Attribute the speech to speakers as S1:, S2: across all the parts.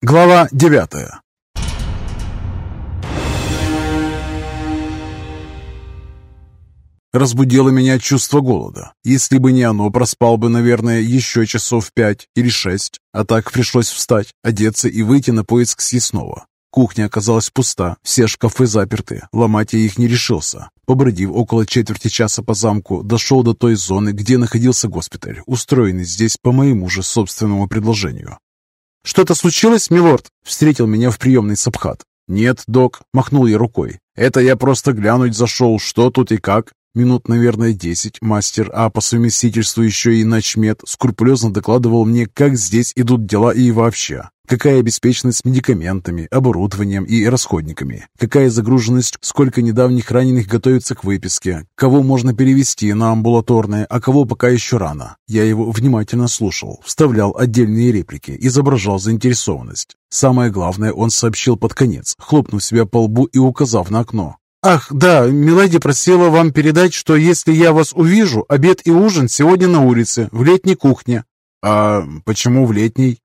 S1: Глава девятая Разбудило меня чувство голода. Если бы не оно, проспал бы, наверное, еще часов пять или шесть. А так пришлось встать, одеться и выйти на поиск съестного. Кухня оказалась пуста, все шкафы заперты, ломать я их не решился. Побродив около четверти часа по замку, дошел до той зоны, где находился госпиталь, устроенный здесь по моему же собственному предложению. «Что-то случилось, милорд?» — встретил меня в приемной Сабхат. «Нет, док», — махнул я рукой. «Это я просто глянуть зашел, что тут и как. Минут, наверное, десять мастер, а по совместительству еще и начмет, скрупулезно докладывал мне, как здесь идут дела и вообще. Какая обеспеченность медикаментами, оборудованием и расходниками? Какая загруженность, сколько недавних раненых готовится к выписке? Кого можно перевести на амбулаторное, а кого пока еще рано? Я его внимательно слушал, вставлял отдельные реплики, изображал заинтересованность. Самое главное он сообщил под конец, хлопнув себя по лбу и указав на окно. «Ах, да, Миледи просила вам передать, что если я вас увижу, обед и ужин сегодня на улице, в летней кухне». «А почему в летней?»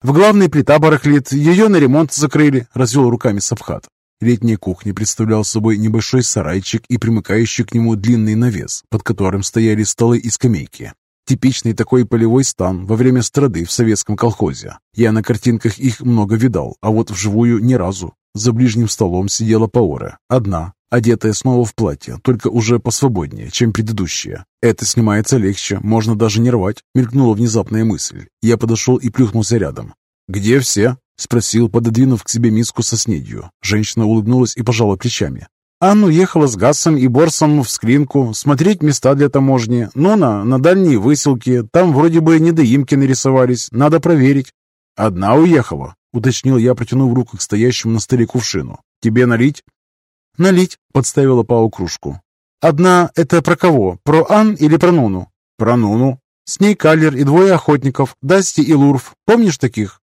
S1: «В главной плита барахлит, ее на ремонт закрыли», — развел руками Савхат. Летняя кухня представляла собой небольшой сарайчик и примыкающий к нему длинный навес, под которым стояли столы и скамейки. Типичный такой полевой стан во время страды в советском колхозе. Я на картинках их много видал, а вот вживую ни разу. За ближним столом сидела Паора, одна, одетая снова в платье, только уже посвободнее, чем предыдущее. Это снимается легче, можно даже не рвать, мелькнула внезапная мысль. Я подошел и плюхнулся рядом. «Где все?» — спросил, пододвинув к себе миску со снедью. Женщина улыбнулась и пожала плечами. Анну ехала с Гассом и Борсом в Скринку смотреть места для таможни. Нона на дальние выселки, там вроде бы недоимки нарисовались, надо проверить. «Одна уехала», — уточнил я, протянув руку к стоящему на столе кувшину. «Тебе налить?» «Налить», — подставила Пау кружку. «Одна — это про кого? Про Ан или про Нуну?» «Про Нуну». «С ней Каллер и двое охотников, Дасти и Лурф. Помнишь таких?»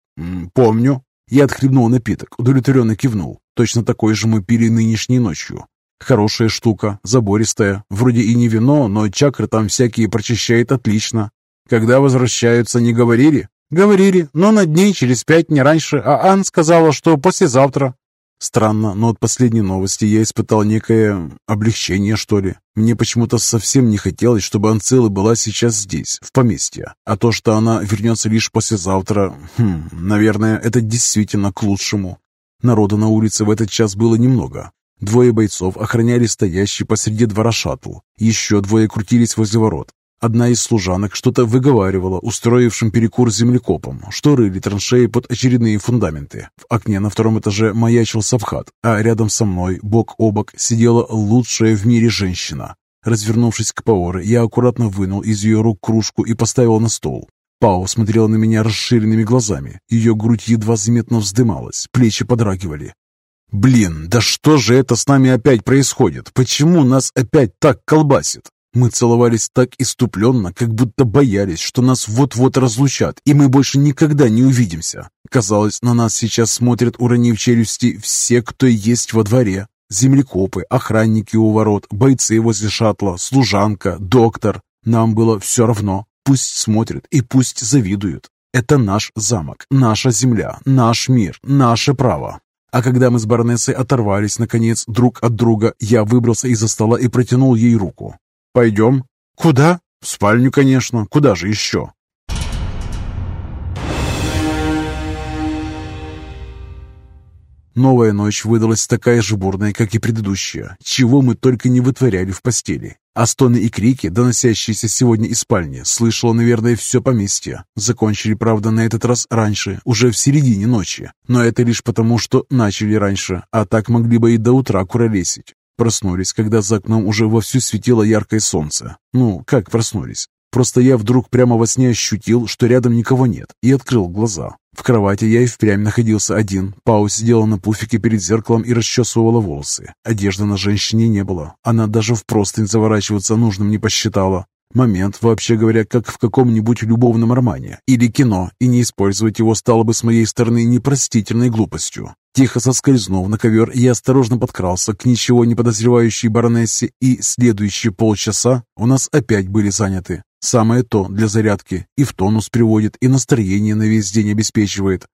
S1: «Помню». Я отхлебнул напиток, удовлетворенно кивнул. Точно такой же мы пили нынешней ночью. Хорошая штука, забористая. Вроде и не вино, но чакры там всякие прочищает отлично. Когда возвращаются, не говорили? Говорили, но на дней через пять, не раньше, а Ан сказала, что послезавтра. Странно, но от последней новости я испытал некое облегчение, что ли. Мне почему-то совсем не хотелось, чтобы Анцила была сейчас здесь, в поместье. А то, что она вернется лишь послезавтра, хм, наверное, это действительно к лучшему. Народу на улице в этот час было немного. Двое бойцов охраняли стоящий посреди двора шаттл. Еще двое крутились возле ворот. Одна из служанок что-то выговаривала устроившим перекур землекопом, что рыли траншеи под очередные фундаменты. В окне на втором этаже маячил Савхат, а рядом со мной, бок о бок, сидела лучшая в мире женщина. Развернувшись к Паоре, я аккуратно вынул из ее рук кружку и поставил на стол. Пао смотрела на меня расширенными глазами. Ее грудь едва заметно вздымалась, плечи подрагивали. «Блин, да что же это с нами опять происходит? Почему нас опять так колбасит?» Мы целовались так иступленно, как будто боялись, что нас вот-вот разлучат, и мы больше никогда не увидимся. Казалось, на нас сейчас смотрят, уронив челюсти, все, кто есть во дворе. Землекопы, охранники у ворот, бойцы возле шаттла, служанка, доктор. Нам было все равно. Пусть смотрят и пусть завидуют. Это наш замок, наша земля, наш мир, наше право. А когда мы с баронессой оторвались, наконец, друг от друга, я выбрался из-за стола и протянул ей руку. «Пойдем». «Куда?» «В спальню, конечно. Куда же еще?» Новая ночь выдалась такая же бурная, как и предыдущая, чего мы только не вытворяли в постели. А стоны и крики, доносящиеся сегодня из спальни, слышало, наверное, все поместье. Закончили, правда, на этот раз раньше, уже в середине ночи. Но это лишь потому, что начали раньше, а так могли бы и до утра куролесить. Проснулись, когда за окном уже вовсю светило яркое солнце. Ну, как проснулись? Просто я вдруг прямо во сне ощутил, что рядом никого нет, и открыл глаза. В кровати я и впрямь находился один. Пау сидела на пуфике перед зеркалом и расчесывала волосы. Одежды на женщине не было. Она даже в простынь заворачиваться нужным не посчитала. Момент, вообще говоря, как в каком-нибудь любовном романе или кино, и не использовать его стало бы с моей стороны непростительной глупостью. Тихо соскользнув на ковер, я осторожно подкрался к ничего не подозревающей баронессе, и следующие полчаса у нас опять были заняты. Самое то для зарядки, и в тонус приводит, и настроение на весь день обеспечивает.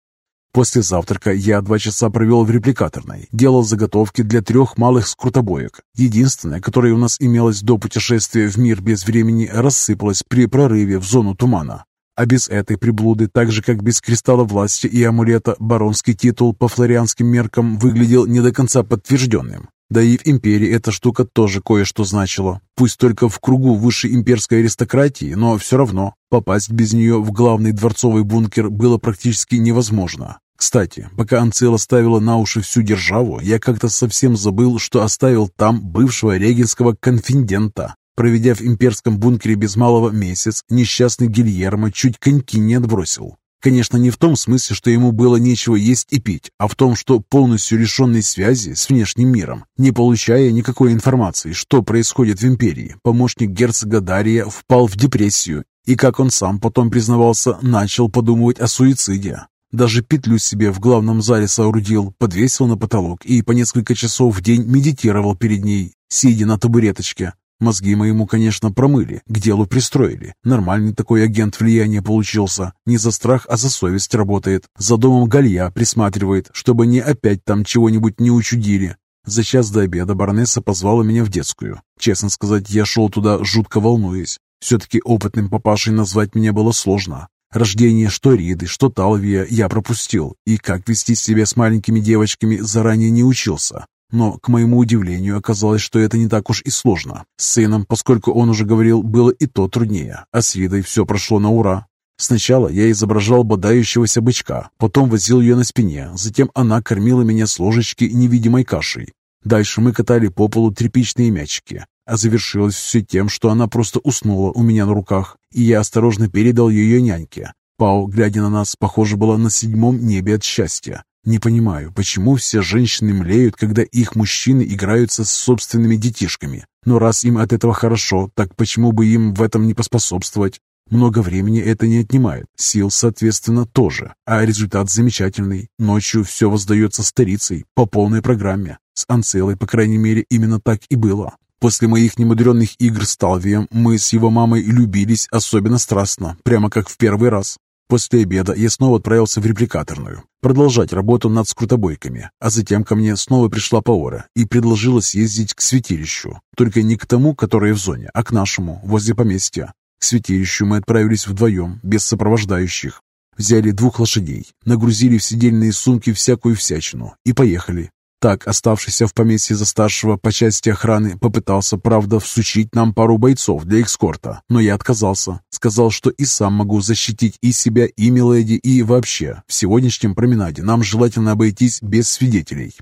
S1: После завтрака я два часа провел в репликаторной, делал заготовки для трех малых скрутобоек. Единственное, которое у нас имелось до путешествия в мир без времени, рассыпалось при прорыве в зону тумана. А без этой приблуды, так же как без кристалла власти и амулета, баронский титул по флорианским меркам выглядел не до конца подтвержденным. Да и в империи эта штука тоже кое-что значила. Пусть только в кругу высшей имперской аристократии, но все равно попасть без нее в главный дворцовый бункер было практически невозможно. Кстати, пока Анцила ставила на уши всю державу, я как-то совсем забыл, что оставил там бывшего регенского конфидента. Проведя в имперском бункере без малого месяц, несчастный Гильермо чуть коньки не отбросил. Конечно, не в том смысле, что ему было нечего есть и пить, а в том, что полностью лишенный связи с внешним миром, не получая никакой информации, что происходит в империи, помощник герцога Дария впал в депрессию и, как он сам потом признавался, начал подумывать о суициде. Даже петлю себе в главном зале соорудил, подвесил на потолок и по несколько часов в день медитировал перед ней, сидя на табуреточке, Мозги моему, конечно, промыли, к делу пристроили. Нормальный такой агент влияния получился. Не за страх, а за совесть работает. За домом галья присматривает, чтобы не опять там чего-нибудь не учудили. За час до обеда баронесса позвала меня в детскую. Честно сказать, я шел туда, жутко волнуясь. Все-таки опытным папашей назвать меня было сложно. Рождение что Риды, что Талвия я пропустил, и как вести себя с маленькими девочками заранее не учился. Но, к моему удивлению, оказалось, что это не так уж и сложно. С сыном, поскольку он уже говорил, было и то труднее, а с Ридой все прошло на ура. Сначала я изображал бодающегося бычка, потом возил ее на спине, затем она кормила меня с ложечки невидимой кашей. Дальше мы катали по полу тряпичные мячики, а завершилось все тем, что она просто уснула у меня на руках, и я осторожно передал ее няньке. Пау, глядя на нас, похоже, была на седьмом небе от счастья. Не понимаю, почему все женщины млеют, когда их мужчины играются с собственными детишками. Но раз им от этого хорошо, так почему бы им в этом не поспособствовать? Много времени это не отнимает, сил, соответственно, тоже. А результат замечательный. Ночью все воздается старицей по полной программе. С Анцелой, по крайней мере, именно так и было. После моих немудренных игр с Талвием мы с его мамой любились особенно страстно, прямо как в первый раз. После обеда я снова отправился в репликаторную, продолжать работу над скрутобойками, а затем ко мне снова пришла Паора и предложила съездить к святилищу, только не к тому, которое в зоне, а к нашему, возле поместья. К святилищу мы отправились вдвоем, без сопровождающих. Взяли двух лошадей, нагрузили в сидельные сумки всякую всячину и поехали. Так, оставшийся в поместье за старшего по части охраны, попытался, правда, всучить нам пару бойцов для экскорта, но я отказался. Сказал, что и сам могу защитить и себя, и Миледи, и вообще. В сегодняшнем променаде нам желательно обойтись без свидетелей.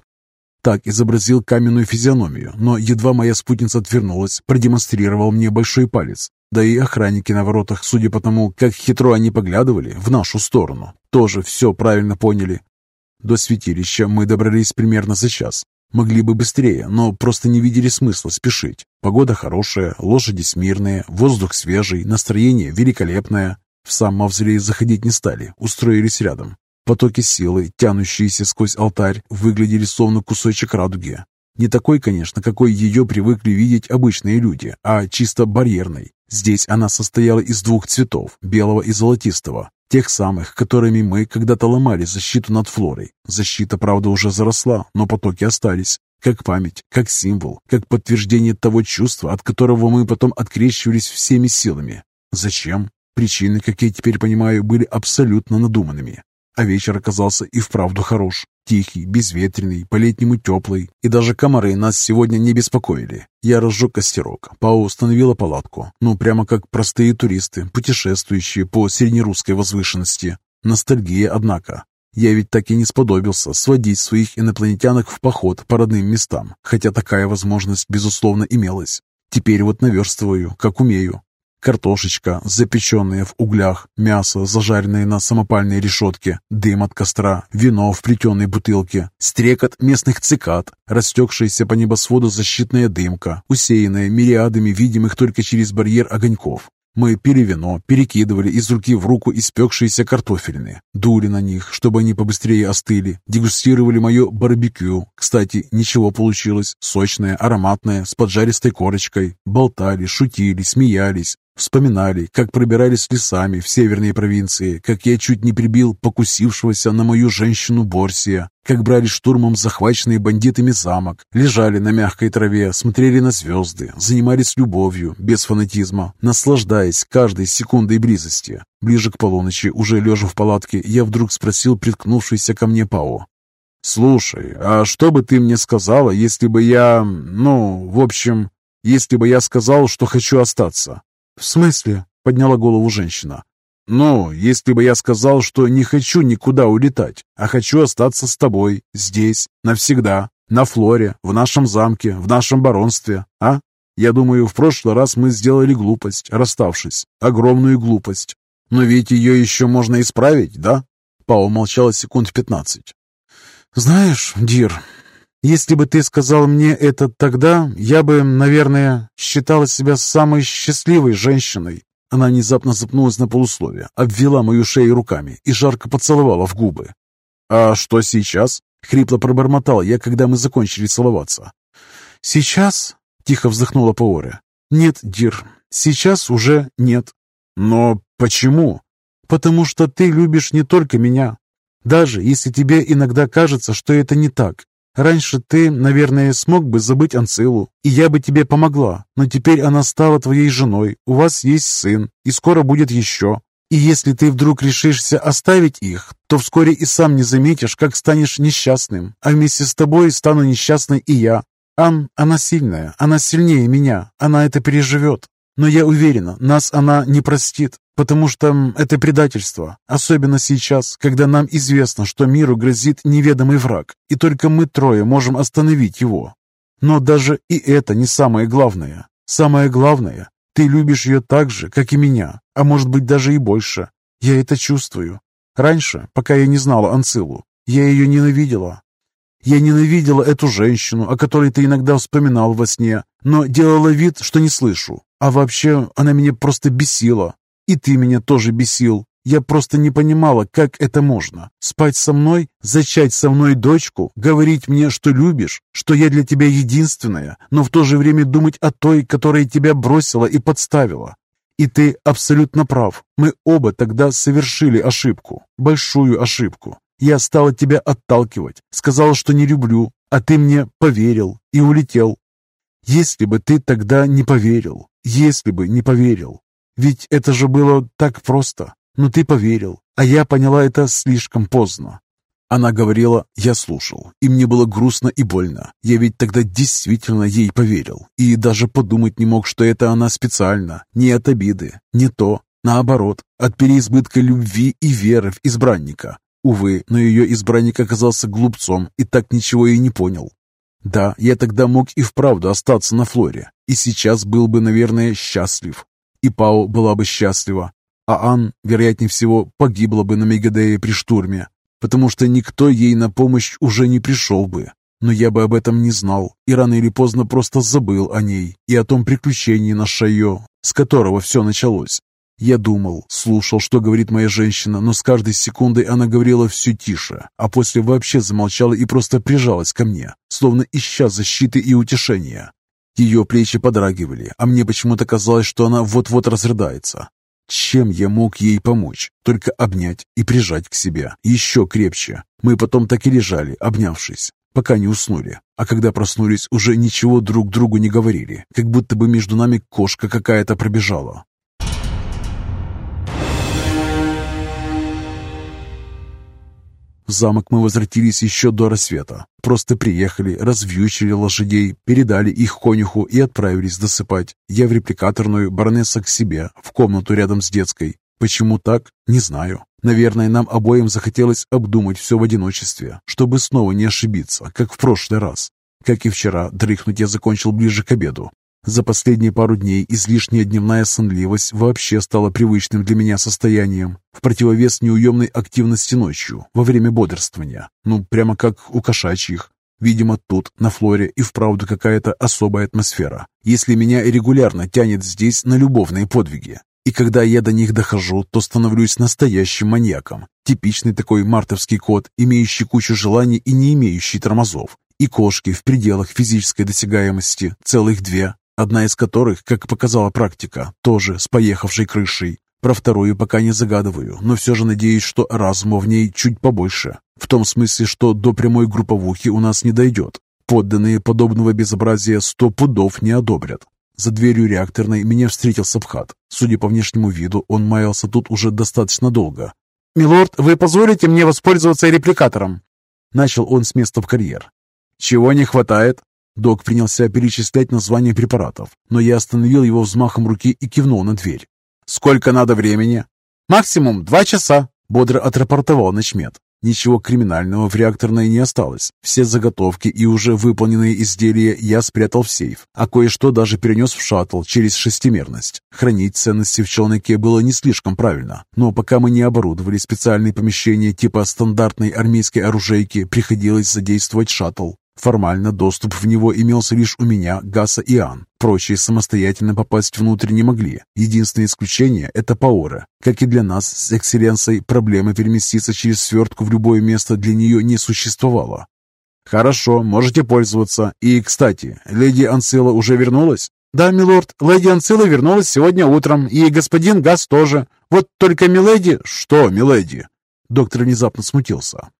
S1: Так изобразил каменную физиономию, но едва моя спутница отвернулась, продемонстрировал мне большой палец. Да и охранники на воротах, судя по тому, как хитро они поглядывали в нашу сторону, тоже все правильно поняли. До святилища мы добрались примерно за час. Могли бы быстрее, но просто не видели смысла спешить. Погода хорошая, лошади смирные, воздух свежий, настроение великолепное. В сам мавзолей заходить не стали, устроились рядом. Потоки силы, тянущиеся сквозь алтарь, выглядели словно кусочек радуги. Не такой, конечно, какой ее привыкли видеть обычные люди, а чисто барьерной. Здесь она состояла из двух цветов, белого и золотистого, Тех самых, которыми мы когда-то ломали защиту над флорой. Защита, правда, уже заросла, но потоки остались. Как память, как символ, как подтверждение того чувства, от которого мы потом открещивались всеми силами. Зачем? Причины, как я теперь понимаю, были абсолютно надуманными. А вечер оказался и вправду хорош. Тихий, безветренный, по-летнему теплый. И даже комары нас сегодня не беспокоили. Я разжег костерок. Пау установила палатку. Ну, прямо как простые туристы, путешествующие по среднерусской возвышенности. Ностальгия, однако. Я ведь так и не сподобился сводить своих инопланетянок в поход по родным местам, хотя такая возможность, безусловно, имелась. Теперь вот наверстываю, как умею. Картошечка, запеченная в углях, мясо, зажаренное на самопальной решетке, дым от костра, вино в плетеной бутылке, стрекот местных цикад, растекшаяся по небосводу защитная дымка, усеянная мириадами видимых только через барьер огоньков. Мы пили вино, перекидывали из руки в руку испекшиеся картофелины, дули на них, чтобы они побыстрее остыли, дегустировали мое барбекю. Кстати, ничего получилось, сочное, ароматное, с поджаристой корочкой. Болтали, шутили, смеялись, Вспоминали, как пробирались лесами в северные провинции, как я чуть не прибил покусившегося на мою женщину Борсия, как брали штурмом захваченный бандитами замок, лежали на мягкой траве, смотрели на звезды, занимались любовью, без фанатизма, наслаждаясь каждой секундой близости. Ближе к полуночи, уже лежа в палатке, я вдруг спросил приткнувшийся ко мне Пао. «Слушай, а что бы ты мне сказала, если бы я... ну, в общем, если бы я сказал, что хочу остаться?»
S2: «В смысле?» — подняла голову женщина.
S1: «Ну, если бы я сказал, что не хочу никуда улетать, а хочу остаться с тобой, здесь, навсегда, на Флоре, в нашем замке, в нашем баронстве, а? Я думаю, в прошлый раз мы сделали глупость, расставшись, огромную глупость. Но ведь ее еще можно исправить, да?» Пау молчала секунд пятнадцать.
S2: «Знаешь, Дир, если бы ты сказал мне это тогда, я бы, наверное, считала себя самой счастливой женщиной. Она внезапно запнулась на полусловие, обвела мою шею руками и жарко поцеловала в губы.
S1: «А что сейчас?» — хрипло пробормотал я, когда мы закончили целоваться.
S2: «Сейчас?» — тихо вздохнула Паоре. «Нет, Дир, сейчас уже нет».
S1: «Но почему?»
S2: «Потому что ты любишь не только меня. Даже если тебе иногда кажется, что это не так, Раньше ты, наверное, смог бы забыть Анцилу, и я бы тебе помогла, но теперь она стала твоей женой, у вас есть сын, и скоро будет еще. И если ты вдруг решишься оставить их, то вскоре и сам не заметишь, как станешь несчастным, а вместе с тобой стану несчастной и я. Ан, она сильная, она сильнее меня, она это переживет. Но я уверена, нас она не простит потому что это предательство, особенно сейчас, когда нам известно, что миру грозит неведомый враг, и только мы трое можем остановить его. Но даже и это не самое главное. Самое главное, ты любишь ее так же, как и меня, а может быть даже и больше. Я это чувствую. Раньше, пока я не знала Анцилу, я ее ненавидела. Я ненавидела эту женщину, о которой ты иногда вспоминал во сне, но делала вид, что не слышу. А вообще, она меня просто бесила, и ты меня тоже бесил. Я просто не понимала, как это можно. Спать со мной, зачать со мной дочку, говорить мне, что любишь, что я для тебя единственная, но в то же время думать о той, которая тебя бросила и подставила. И ты абсолютно прав. Мы оба тогда совершили ошибку. Большую ошибку. Я стала тебя отталкивать, сказала, что не люблю, а ты мне поверил и улетел. Если бы ты тогда не поверил, если бы не поверил, ведь это же было так просто. Но ты поверил, а я поняла это слишком поздно. Она говорила, я слушал, и мне было грустно и больно. Я ведь тогда действительно ей поверил, и даже подумать не мог, что это она специально, не от обиды, не то, наоборот, от переизбытка любви и веры в избранника. Увы, но ее избранник оказался глупцом и так ничего и не понял. Да, я тогда мог и вправду остаться на Флоре, и сейчас был бы, наверное, счастлив, и Пау была бы счастлива, а Ан, вероятнее всего, погибла бы на Мегадее при штурме, потому что никто ей на помощь уже не пришел бы. Но я бы об этом не знал, и рано или поздно просто забыл о ней и о том приключении на Шайо, с которого все началось. Я думал, слушал, что говорит моя женщина, но с каждой секундой она говорила все тише, а после вообще замолчала и просто прижалась ко мне, словно ища защиты и утешения. Ее плечи подрагивали, а мне почему-то казалось, что она вот-вот разрыдается. Чем я мог ей помочь? Только обнять и прижать к себе. Еще крепче. Мы потом так и лежали, обнявшись, пока не уснули. А когда проснулись, уже ничего друг другу не говорили, как будто бы между нами кошка какая-то пробежала. В замок мы возвратились еще до рассвета. Просто приехали, развьючили лошадей, передали их конюху и отправились досыпать. Я в репликаторную, баронесса к себе, в комнату рядом с детской. Почему так? Не знаю. Наверное, нам обоим захотелось обдумать все в одиночестве, чтобы снова не ошибиться, как в прошлый раз. Как и вчера, дрыхнуть я закончил ближе к обеду. За последние пару дней излишняя дневная сонливость вообще стала привычным для меня состоянием, в противовес неуемной активности ночью, во время бодрствования, ну, прямо как у кошачьих. Видимо, тут, на Флоре, и вправду какая-то особая атмосфера, если меня регулярно тянет здесь на любовные подвиги. И когда я до них дохожу, то становлюсь настоящим маньяком. Типичный такой мартовский кот, имеющий кучу желаний и не имеющий тормозов. И кошки в пределах физической досягаемости, целых две,
S1: одна из которых, как показала практика, тоже с поехавшей крышей. Про вторую пока не загадываю, но все же надеюсь, что разума в ней чуть побольше. В том смысле, что до прямой групповухи у нас не дойдет. Подданные подобного безобразия сто пудов не одобрят. За дверью реакторной меня встретил Сабхат. Судя по внешнему виду, он маялся тут уже достаточно долго.
S2: «Милорд, вы позволите мне воспользоваться репликатором?»
S1: Начал он с места в карьер. «Чего не хватает?» Док принялся перечислять названия препаратов, но я остановил его взмахом руки и кивнул на дверь. «Сколько надо времени?»
S2: «Максимум два часа», —
S1: бодро отрапортовал начмет. Ничего криминального в реакторной не осталось. Все заготовки и уже выполненные изделия я спрятал в сейф, а кое-что даже перенес в шаттл через шестимерность. Хранить ценности в челноке было не слишком правильно, но пока мы не оборудовали специальные помещения типа стандартной армейской оружейки, приходилось задействовать шаттл. Формально доступ в него имелся лишь у меня, Гаса и Ан. Прочие самостоятельно попасть внутрь не могли. Единственное исключение – это Паора. Как и для нас с Экселленцией, проблемы переместиться через свертку в любое место для нее не существовало. «Хорошо, можете пользоваться. И, кстати, леди Анцила уже вернулась?»
S2: «Да, милорд, леди Анцила вернулась сегодня утром, и господин Гас тоже. Вот только миледи...»
S1: «Что, миледи?» Доктор внезапно смутился.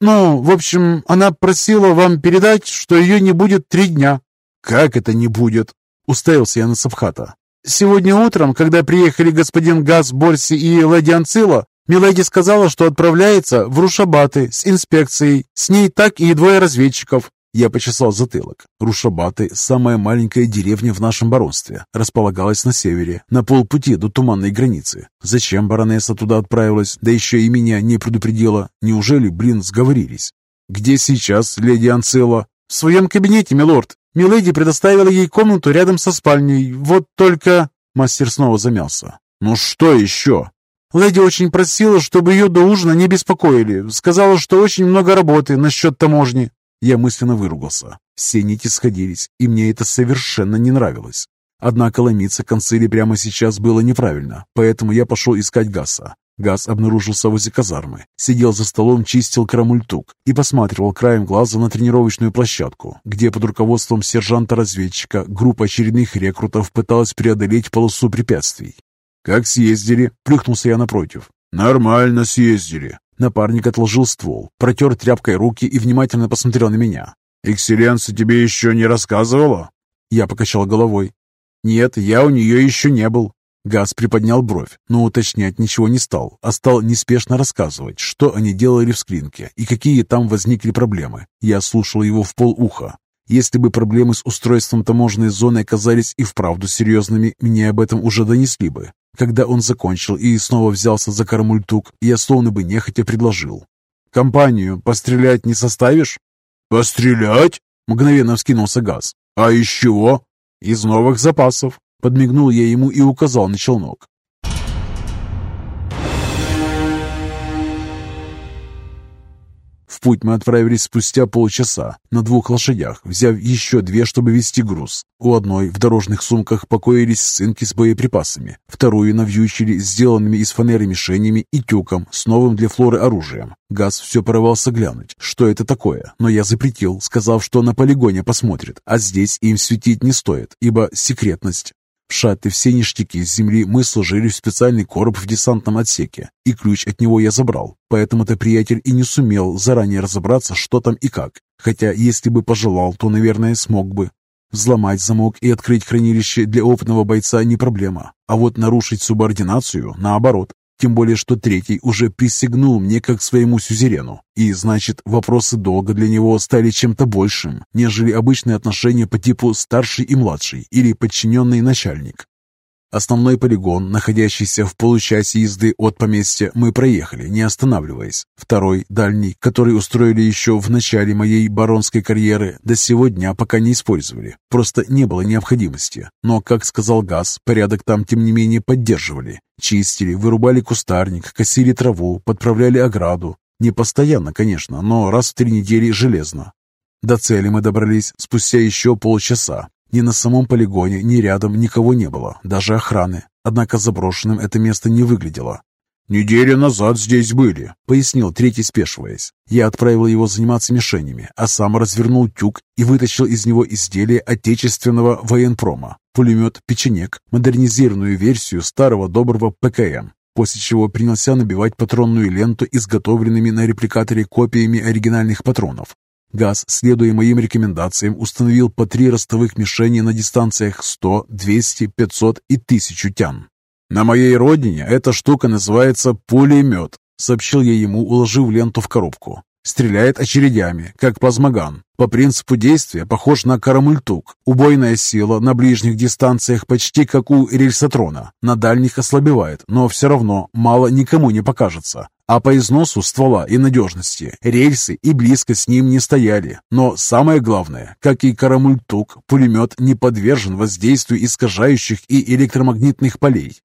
S2: «Ну, в общем, она просила вам передать, что ее не будет три дня».
S1: «Как это не будет?» — уставился я на Сабхата.
S2: «Сегодня утром, когда приехали господин Газ, Борси и леди Анцила, Миледи сказала, что отправляется в Рушабаты с инспекцией. С ней так и двое разведчиков.
S1: Я почесал затылок. Рушабаты, самая маленькая деревня в нашем баронстве, располагалась на севере, на полпути до туманной границы. Зачем баронесса туда отправилась, да еще и меня не предупредила? Неужели, блин, сговорились? «Где сейчас леди Анцела?»
S2: «В своем кабинете, милорд. Миледи предоставила ей комнату рядом со спальней. Вот только...»
S1: Мастер снова замялся. «Ну что еще?»
S2: Леди очень просила, чтобы ее до ужина не беспокоили. Сказала, что очень много работы насчет таможни.
S1: Я мысленно выругался. Все нити сходились, и мне это совершенно не нравилось. Однако ломиться к канцели прямо сейчас было неправильно, поэтому я пошел искать Гаса. Газ обнаружился возле казармы, сидел за столом, чистил карамультук и посматривал краем глаза на тренировочную площадку, где под руководством сержанта-разведчика группа очередных рекрутов пыталась преодолеть полосу препятствий. «Как съездили?» — плюхнулся я напротив. «Нормально съездили», Напарник отложил ствол, протер тряпкой руки и внимательно посмотрел на меня. «Экселленция тебе еще не рассказывала?» Я покачал головой. «Нет, я у нее еще не был». Газ приподнял бровь, но уточнять ничего не стал, а стал неспешно рассказывать, что они делали в скринке и какие там возникли проблемы. Я слушал его в полуха. Если бы проблемы с устройством таможенной зоны оказались и вправду серьезными, мне об этом уже донесли бы. Когда он закончил и снова взялся за карамультук, я словно бы нехотя предложил. «Компанию пострелять не составишь?» «Пострелять?» — мгновенно вскинулся газ. «А из чего?» «Из новых запасов». Подмигнул я ему и указал на челнок. Путь мы отправились спустя полчаса на двух лошадях, взяв еще две, чтобы везти груз. У одной в дорожных сумках покоились цинки с боеприпасами, вторую навьючили сделанными из фанеры мишенями и тюком с новым для флоры оружием. Газ все порывался глянуть, что это такое, но я запретил, сказав, что на полигоне посмотрит, а здесь им светить не стоит, ибо секретность. В шатты все ништяки с земли. Мы сложили в специальный короб в десантном отсеке, и ключ от него я забрал, поэтому-то приятель и не сумел заранее разобраться, что там и как, хотя если бы пожелал, то, наверное, смог бы. Взломать замок и открыть хранилище для опытного бойца не проблема, а вот нарушить субординацию – наоборот. Тем более, что третий уже присягнул мне как своему сюзерену. И, значит, вопросы долга для него стали чем-то большим, нежели обычные отношения по типу старший и младший или подчиненный начальник. Основной полигон, находящийся в получасе езды от поместья, мы проехали, не останавливаясь. Второй, дальний, который устроили еще в начале моей баронской карьеры, до сего дня пока не использовали. Просто не было необходимости. Но, как сказал Газ, порядок там тем не менее поддерживали. Чистили, вырубали кустарник, косили траву, подправляли ограду. Не постоянно, конечно, но раз в три недели железно. До цели мы добрались спустя еще полчаса, ни на самом полигоне, ни рядом никого не было, даже охраны. Однако заброшенным это место не выглядело. «Неделю назад здесь были», — пояснил третий, спешиваясь. Я отправил его заниматься мишенями, а сам развернул тюк и вытащил из него изделие отечественного военпрома. Пулемет «Печенек», модернизированную версию старого доброго ПКМ, после чего принялся набивать патронную ленту изготовленными на репликаторе копиями оригинальных патронов. ГАЗ, следуя моим рекомендациям, установил по три ростовых мишени на дистанциях 100, 200, 500 и 1000 тян. «На моей родине эта штука называется пулемет», — сообщил я ему, уложив ленту в коробку. Стреляет очередями, как плазмоган. По принципу действия похож на карамультук. Убойная сила на ближних дистанциях почти как у рельсотрона. На дальних ослабевает, но все равно мало никому не покажется. А по износу ствола и надежности рельсы и близко с ним не стояли. Но самое главное, как и карамультук, пулемет не подвержен воздействию искажающих и электромагнитных полей.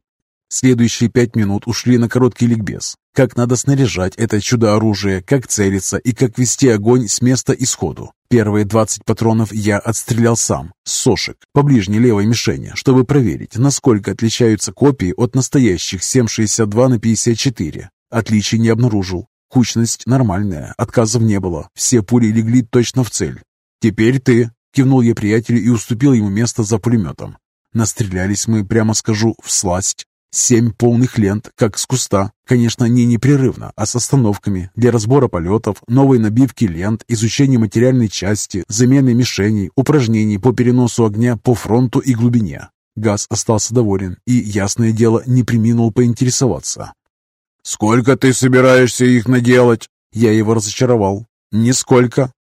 S1: Следующие пять минут ушли на короткий ликбез. Как надо снаряжать это чудо-оружие, как целиться и как вести огонь с места исходу. Первые 20 патронов я отстрелял сам, с сошек, по ближней левой мишени, чтобы проверить, насколько отличаются копии от настоящих 7,62 на 54. Отличий не обнаружил. Кучность нормальная, отказов не было. Все пули легли точно в цель. «Теперь ты!» — кивнул я приятелю и уступил ему место за пулеметом. Настрелялись мы, прямо скажу, в сласть. Семь полных лент, как с куста. Конечно, не непрерывно, а с остановками для разбора полетов, новой набивки лент, изучения материальной части, замены мишеней, упражнений по переносу огня по фронту и глубине. Газ остался доволен и, ясное дело, не приминул поинтересоваться. «Сколько ты собираешься их наделать?» Я его разочаровал. «Нисколько».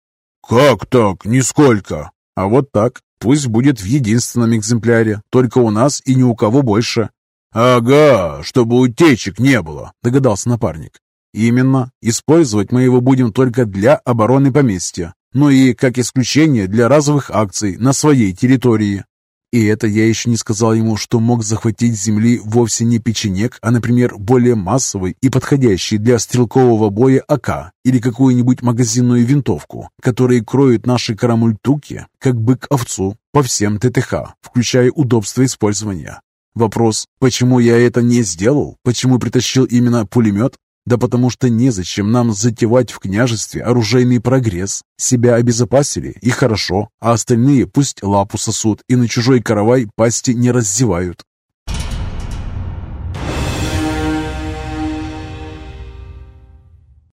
S1: «Как так, нисколько?» «А вот так. Пусть будет в единственном экземпляре, только у нас и ни у кого больше. «Ага, чтобы утечек не было», — догадался напарник. «Именно. Использовать мы его будем только для обороны поместья, ну и, как исключение, для разовых акций на своей территории». И это я еще не сказал ему, что мог захватить земли вовсе не печенек, а, например, более массовый и подходящий для стрелкового боя АК или какую-нибудь магазинную винтовку, которые кроют наши карамультуки, как бык овцу, по всем ТТХ, включая удобство использования. Вопрос, почему я это не сделал? Почему притащил именно пулемет? Да потому что незачем нам затевать в княжестве оружейный прогресс. Себя обезопасили, и хорошо, а остальные пусть лапу сосут и на чужой каравай пасти не раздевают.